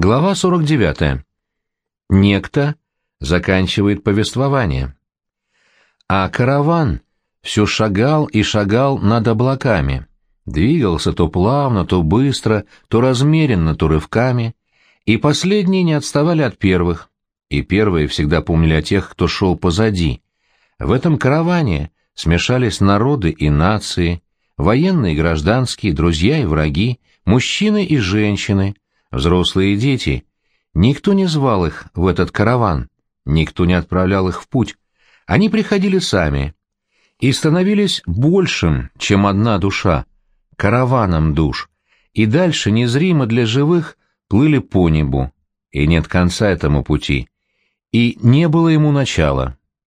Глава 49. Некто заканчивает повествование. А караван все шагал и шагал над облаками. Двигался то плавно, то быстро, то размеренно, то рывками. И последние не отставали от первых. И первые всегда помнили о тех, кто шел позади. В этом караване смешались народы и нации, военные и гражданские, друзья и враги, мужчины и женщины — взрослые дети. Никто не звал их в этот караван, никто не отправлял их в путь. Они приходили сами и становились большим, чем одна душа, караваном душ, и дальше незримо для живых плыли по небу, и нет конца этому пути, и не было ему начала.